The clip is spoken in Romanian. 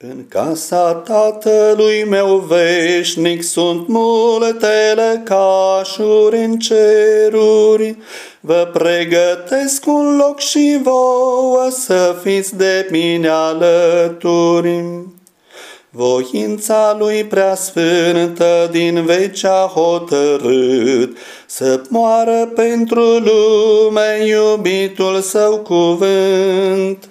În casa tatălui meu veșnic sunt multele cașuri în ceruri. Vă pregătesc un loc și vouă să fiți de mine alături. Voința lui preasfântă din veci a hotărât să moară pentru lume iubitul său cuvânt.